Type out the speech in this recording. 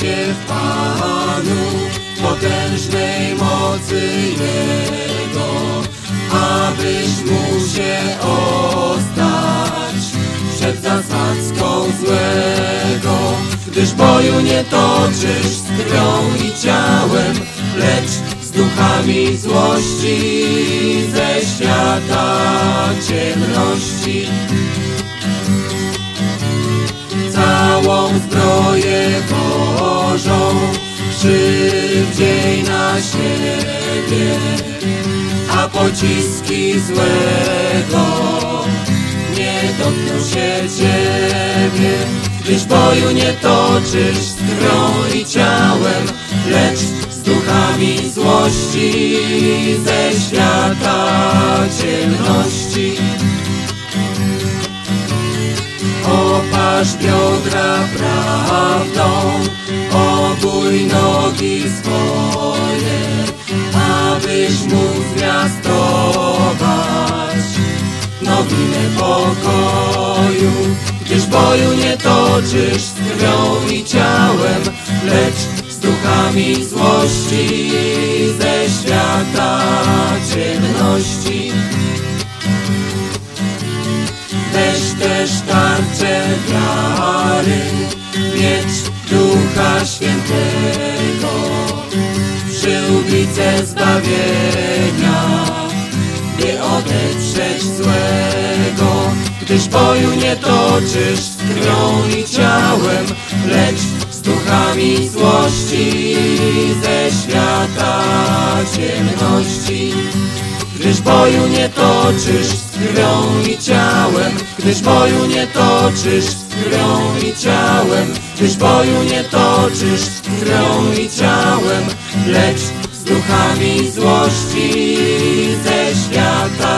się w Panu, potężnej mocy Jego, abyś mu się ostać przed zasadzką złego. Gdyż boju nie toczysz z krwią i ciałem, lecz z duchami złości ze świata ciemności. Całą zbroję przywdziej na siebie, a pociski złego nie dotkną się Ciebie. Gdyż boju nie toczysz z i ciałem, lecz z duchami złości ze świata ciemności. Oparz biodra prawdą, obój nogi swoje, abyś mógł zwiastować nowinę pokoju. Gdyż boju nie toczysz z krwią i ciałem, lecz z duchami złości ze świata ciemności. Weź też tarczę wiary, miecz zbawienia, by odeprzeć złego. Gdyż boju nie toczysz z krwią i ciałem, lecz z duchami złości ze świata ciemności. Gdyż boju nie toczysz z krwią i ciałem, gdyż boju nie toczysz z krwią i ciałem, gdyż boju nie toczysz z krwią i ciałem, lecz duchami złości ze świata.